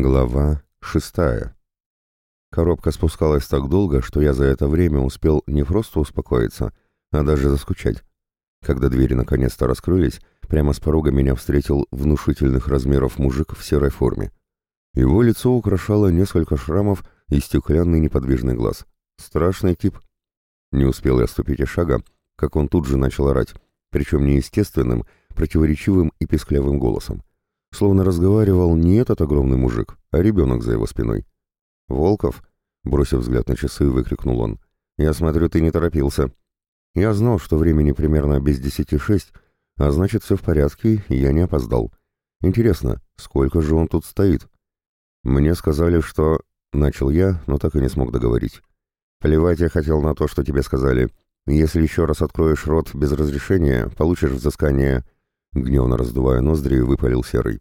Глава шестая. Коробка спускалась так долго, что я за это время успел не просто успокоиться, а даже заскучать. Когда двери наконец-то раскрылись, прямо с порога меня встретил внушительных размеров мужик в серой форме. Его лицо украшало несколько шрамов и стеклянный неподвижный глаз. Страшный тип. Не успел я ступить и шага, как он тут же начал орать, причем неестественным, противоречивым и песклявым голосом. Словно разговаривал не этот огромный мужик, а ребенок за его спиной. «Волков?» — бросив взгляд на часы, выкрикнул он. «Я смотрю, ты не торопился». Я знал, что времени примерно без десяти шесть, а значит, все в порядке, я не опоздал. Интересно, сколько же он тут стоит? Мне сказали, что... Начал я, но так и не смог договорить. Плевать я хотел на то, что тебе сказали. Если еще раз откроешь рот без разрешения, получишь взыскание Гневно раздувая ноздри, выпалил Серый.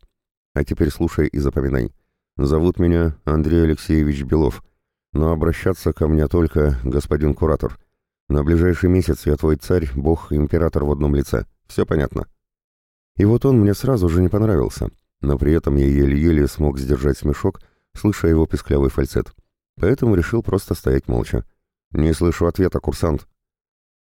«А теперь слушай и запоминай. Зовут меня Андрей Алексеевич Белов, но обращаться ко мне только господин куратор. На ближайший месяц я твой царь, бог, император в одном лице. Все понятно?» И вот он мне сразу же не понравился, но при этом я еле-еле смог сдержать смешок, слыша его песклявый фальцет. Поэтому решил просто стоять молча. «Не слышу ответа, курсант».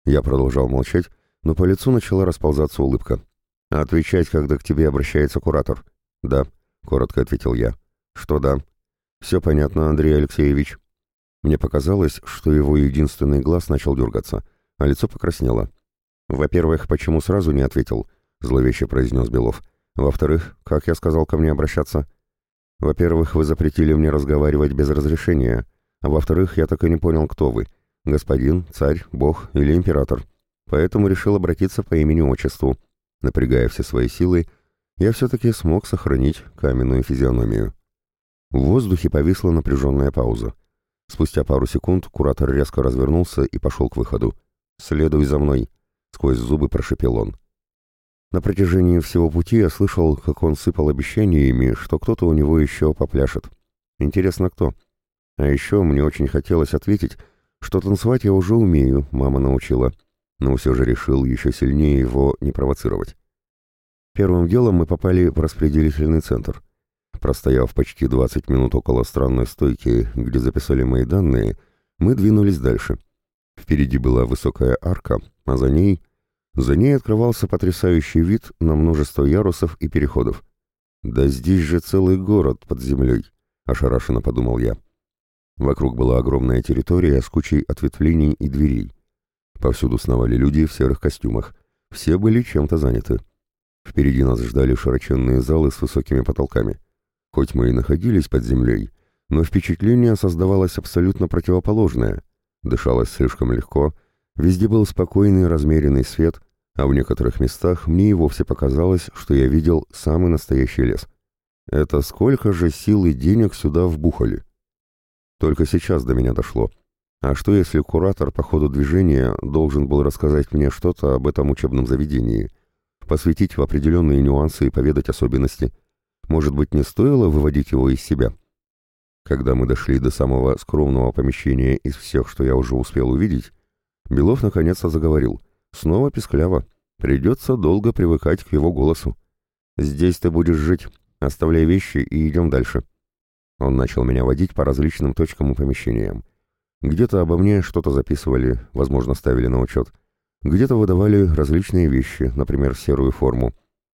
Я продолжал молчать, но по лицу начала расползаться улыбка. «Отвечать, когда к тебе обращается куратор». «Да», — коротко ответил я. «Что да?» «Все понятно, Андрей Алексеевич». Мне показалось, что его единственный глаз начал дергаться, а лицо покраснело. «Во-первых, почему сразу не ответил?» — зловеще произнес Белов. «Во-вторых, как я сказал ко мне обращаться?» «Во-первых, вы запретили мне разговаривать без разрешения, а во-вторых, я так и не понял, кто вы. Господин, царь, бог или император. Поэтому решил обратиться по имени-отчеству». Напрягая все свои силы, я все-таки смог сохранить каменную физиономию. В воздухе повисла напряженная пауза. Спустя пару секунд куратор резко развернулся и пошел к выходу. «Следуй за мной», — сквозь зубы прошепел он. На протяжении всего пути я слышал, как он сыпал обещаниями, что кто-то у него еще попляшет. Интересно, кто? А еще мне очень хотелось ответить, что танцевать я уже умею, мама научила но все же решил еще сильнее его не провоцировать. Первым делом мы попали в распределительный центр. Простояв почти 20 минут около странной стойки, где записали мои данные, мы двинулись дальше. Впереди была высокая арка, а за ней... За ней открывался потрясающий вид на множество ярусов и переходов. «Да здесь же целый город под землей», — ошарашенно подумал я. Вокруг была огромная территория с кучей ответвлений и дверей. Повсюду сновали люди в серых костюмах. Все были чем-то заняты. Впереди нас ждали широченные залы с высокими потолками. Хоть мы и находились под землей, но впечатление создавалось абсолютно противоположное. Дышалось слишком легко, везде был спокойный размеренный свет, а в некоторых местах мне и вовсе показалось, что я видел самый настоящий лес. Это сколько же сил и денег сюда вбухали? Только сейчас до меня дошло. А что если куратор по ходу движения должен был рассказать мне что-то об этом учебном заведении, посвятить в определенные нюансы и поведать особенности? Может быть, не стоило выводить его из себя? Когда мы дошли до самого скромного помещения из всех, что я уже успел увидеть, Белов наконец-то заговорил. Снова пискляво. Придется долго привыкать к его голосу. «Здесь ты будешь жить. Оставляй вещи и идем дальше». Он начал меня водить по различным точкам и помещениям. Где-то обо мне что-то записывали, возможно, ставили на учет. Где-то выдавали различные вещи, например, серую форму.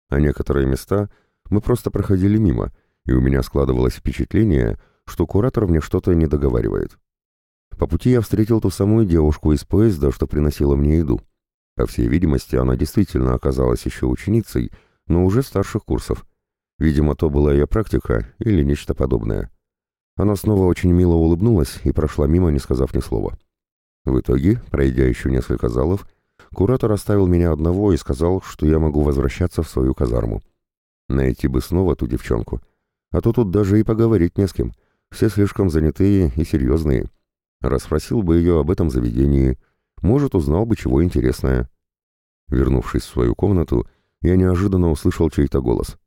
А некоторые места мы просто проходили мимо, и у меня складывалось впечатление, что куратор мне что-то не договаривает. По пути я встретил ту самую девушку из поезда, что приносила мне еду. По всей видимости, она действительно оказалась еще ученицей, но уже старших курсов. Видимо, то была ее практика или нечто подобное. Она снова очень мило улыбнулась и прошла мимо, не сказав ни слова. В итоге, пройдя еще несколько залов, куратор оставил меня одного и сказал, что я могу возвращаться в свою казарму. Найти бы снова ту девчонку. А то тут даже и поговорить не с кем. Все слишком занятые и серьезные. Расспросил бы ее об этом заведении. Может, узнал бы чего интересное. Вернувшись в свою комнату, я неожиданно услышал чей-то голос.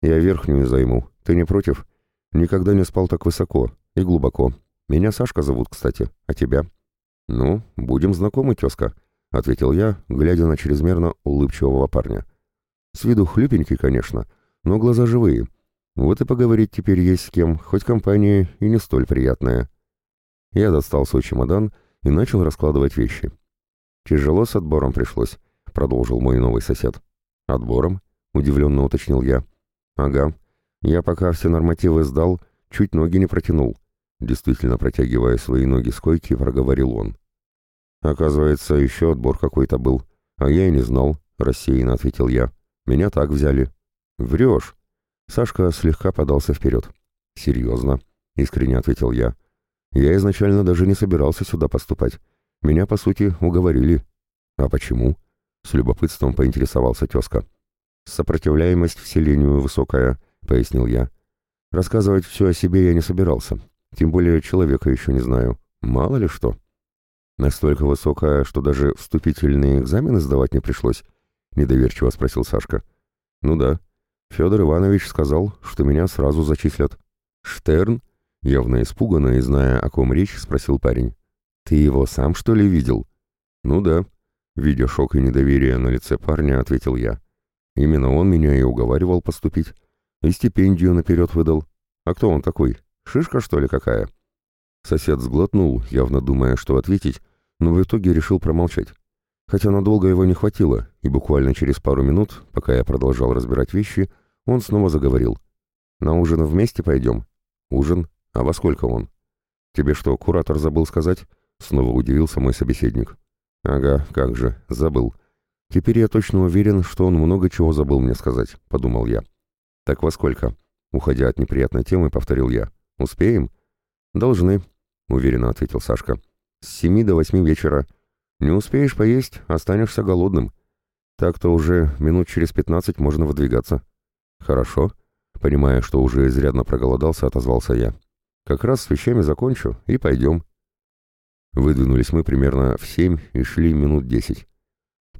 «Я верхнюю займу. Ты не против?» Никогда не спал так высоко и глубоко. Меня Сашка зовут, кстати, а тебя? Ну, будем знакомы, тезка, ответил я, глядя на чрезмерно улыбчивого парня. С виду хлюпенький, конечно, но глаза живые. Вот и поговорить теперь есть с кем, хоть компания и не столь приятная. Я достал свой чемодан и начал раскладывать вещи. «Тяжело с отбором пришлось», — продолжил мой новый сосед. «Отбором?» — удивленно уточнил я. «Ага. Я пока все нормативы сдал, чуть ноги не протянул». Действительно, протягивая свои ноги с койки, проговорил он. «Оказывается, еще отбор какой-то был, а я и не знал», — рассеянно ответил я. «Меня так взяли». «Врешь!» Сашка слегка подался вперед. «Серьезно?» — искренне ответил я. «Я изначально даже не собирался сюда поступать. Меня, по сути, уговорили». «А почему?» — с любопытством поинтересовался тезка. «Сопротивляемость вселению высокая», — пояснил я. «Рассказывать все о себе я не собирался. Тем более человека еще не знаю. Мало ли что». «Настолько высокая, что даже вступительные экзамены сдавать не пришлось?» — недоверчиво спросил Сашка. «Ну да», Федор Иванович сказал, что меня сразу зачислят. «Штерн?» Явно испуганно и зная, о ком речь, спросил парень. «Ты его сам, что ли, видел?» «Ну да». Видя шок и недоверие на лице парня, ответил я. «Именно он меня и уговаривал поступить. И стипендию наперед выдал. А кто он такой? Шишка, что ли, какая?» Сосед сглотнул, явно думая, что ответить, но в итоге решил промолчать. Хотя надолго его не хватило, и буквально через пару минут, пока я продолжал разбирать вещи, он снова заговорил. «На ужин вместе пойдем?» «Ужин? А во сколько он?» «Тебе что, куратор забыл сказать?» Снова удивился мой собеседник. «Ага, как же, забыл. Теперь я точно уверен, что он много чего забыл мне сказать», — подумал я. «Так во сколько?» Уходя от неприятной темы, повторил я. «Успеем?» «Должны», — уверенно ответил Сашка. «С семи до восьми вечера. Не успеешь поесть, останешься голодным. Так-то уже минут через пятнадцать можно выдвигаться». «Хорошо», — понимая, что уже изрядно проголодался, отозвался я. «Как раз с вещами закончу, и пойдем». Выдвинулись мы примерно в семь и шли минут десять.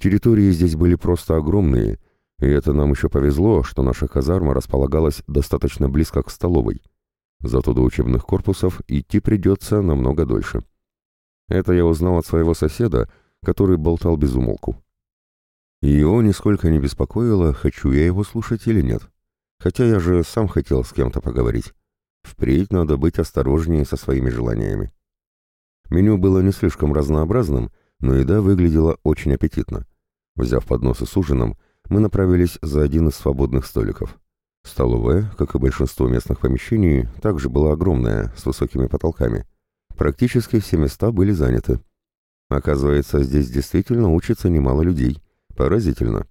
Территории здесь были просто огромные, и это нам еще повезло, что наша казарма располагалась достаточно близко к столовой. Зато до учебных корпусов идти придется намного дольше. Это я узнал от своего соседа, который болтал без умолку. И его нисколько не беспокоило, хочу я его слушать или нет. Хотя я же сам хотел с кем-то поговорить. Впредь надо быть осторожнее со своими желаниями. Меню было не слишком разнообразным, но еда выглядела очень аппетитно. Взяв подносы с ужином, мы направились за один из свободных столиков. Столовая, как и большинство местных помещений, также была огромная, с высокими потолками. Практически все места были заняты. Оказывается, здесь действительно учится немало людей. Поразительно.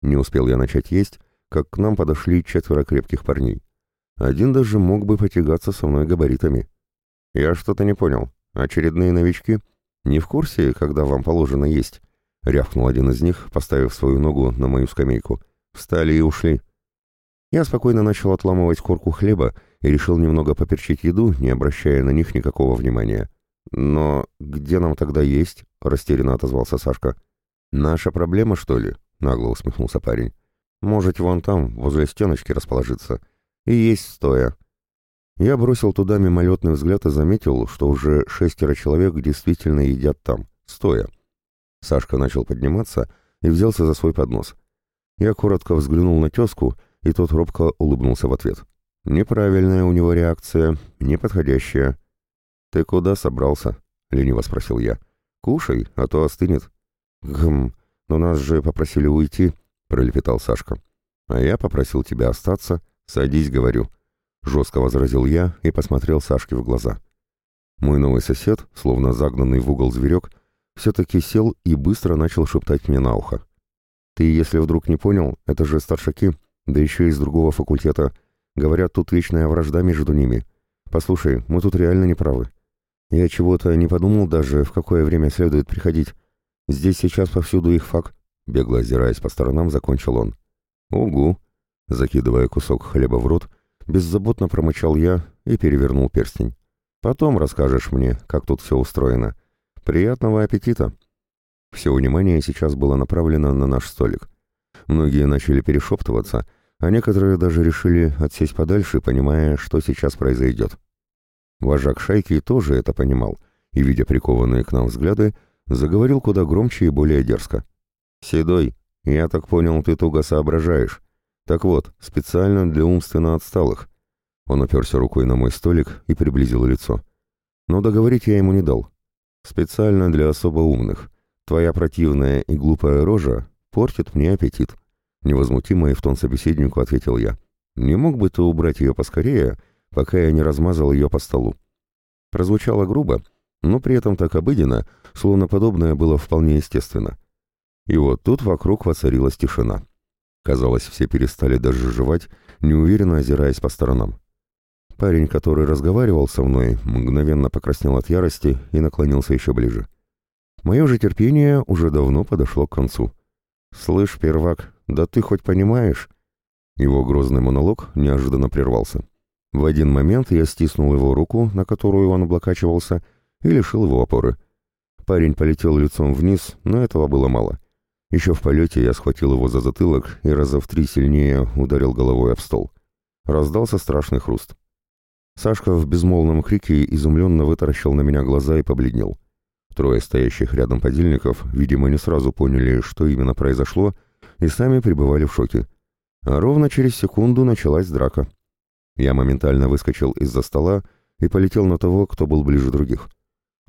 Не успел я начать есть, как к нам подошли четверо крепких парней. Один даже мог бы потягаться со мной габаритами. Я что-то не понял. Очередные новички? Не в курсе, когда вам положено есть? Рявкнул один из них, поставив свою ногу на мою скамейку. Встали и ушли. Я спокойно начал отламывать корку хлеба и решил немного поперчить еду, не обращая на них никакого внимания. «Но где нам тогда есть?» — растерянно отозвался Сашка. «Наша проблема, что ли?» — нагло усмехнулся парень. Можете вон там, возле стеночки расположиться. И есть стоя. Я бросил туда мимолетный взгляд и заметил, что уже шестеро человек действительно едят там, стоя. Сашка начал подниматься и взялся за свой поднос. Я коротко взглянул на тезку, и тот робко улыбнулся в ответ. Неправильная у него реакция, неподходящая. «Ты куда собрался?» — лениво спросил я. «Кушай, а то остынет». «Гм, но нас же попросили уйти», — пролепетал Сашка. «А я попросил тебя остаться. Садись, говорю». Жестко возразил я и посмотрел Сашке в глаза. Мой новый сосед, словно загнанный в угол зверек, все-таки сел и быстро начал шептать мне на ухо. «Ты, если вдруг не понял, это же старшаки, да еще из другого факультета. Говорят, тут вечная вражда между ними. Послушай, мы тут реально не правы. Я чего-то не подумал даже, в какое время следует приходить. Здесь сейчас повсюду их факт. Бегло озираясь по сторонам, закончил он. «Угу!» Закидывая кусок хлеба в рот, беззаботно промычал я и перевернул перстень. «Потом расскажешь мне, как тут все устроено. Приятного аппетита!» Все внимание сейчас было направлено на наш столик. Многие начали перешептываться, а некоторые даже решили отсесть подальше, понимая, что сейчас произойдет. Вожак шайки тоже это понимал, и, видя прикованные к нам взгляды, заговорил куда громче и более дерзко. «Седой, я так понял, ты туго соображаешь. Так вот, специально для умственно отсталых. Он оперся рукой на мой столик и приблизил лицо. Но договорить я ему не дал. Специально для особо умных. Твоя противная и глупая рожа портит мне аппетит. Невозмутимо и в тон собеседнику ответил я. Не мог бы ты убрать ее поскорее, пока я не размазал ее по столу? Прозвучало грубо, но при этом так обыденно, словно подобное было вполне естественно. И вот тут вокруг воцарилась тишина. Казалось, все перестали даже жевать, неуверенно озираясь по сторонам. Парень, который разговаривал со мной, мгновенно покраснел от ярости и наклонился еще ближе. Мое же терпение уже давно подошло к концу. «Слышь, первак, да ты хоть понимаешь?» Его грозный монолог неожиданно прервался. В один момент я стиснул его руку, на которую он облокачивался, и лишил его опоры. Парень полетел лицом вниз, но этого было мало. Еще в полете я схватил его за затылок и раза в три сильнее ударил головой об стол. Раздался страшный хруст. Сашка в безмолвном крике изумленно вытаращил на меня глаза и побледнел. Трое стоящих рядом подельников, видимо, не сразу поняли, что именно произошло, и сами пребывали в шоке. А ровно через секунду началась драка. Я моментально выскочил из-за стола и полетел на того, кто был ближе других.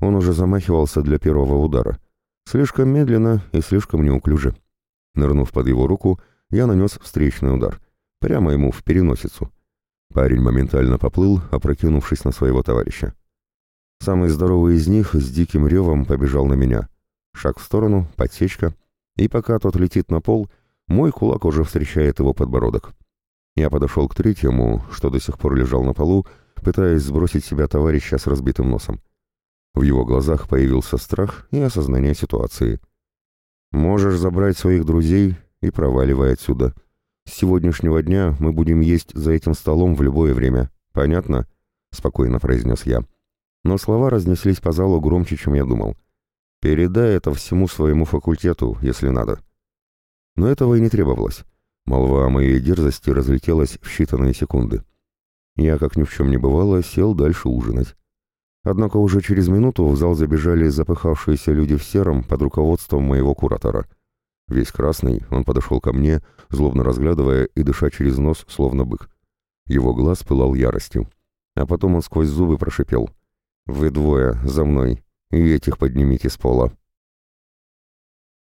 Он уже замахивался для первого удара. Слишком медленно и слишком неуклюже. Нырнув под его руку, я нанес встречный удар. Прямо ему в переносицу. Парень моментально поплыл, опрокинувшись на своего товарища. Самый здоровый из них с диким ревом побежал на меня. Шаг в сторону, подсечка, и пока тот летит на пол, мой кулак уже встречает его подбородок. Я подошел к третьему, что до сих пор лежал на полу, пытаясь сбросить себя товарища с разбитым носом. В его глазах появился страх и осознание ситуации. «Можешь забрать своих друзей и проваливай отсюда», с сегодняшнего дня мы будем есть за этим столом в любое время. Понятно?» — спокойно произнес я. Но слова разнеслись по залу громче, чем я думал. «Передай это всему своему факультету, если надо». Но этого и не требовалось. Молва о моей дерзости разлетелась в считанные секунды. Я, как ни в чем не бывало, сел дальше ужинать. Однако уже через минуту в зал забежали запыхавшиеся люди в сером под руководством моего куратора — Весь красный, он подошел ко мне, злобно разглядывая и дыша через нос, словно бык. Его глаз пылал яростью. А потом он сквозь зубы прошипел. «Вы двое, за мной, и этих поднимите с пола».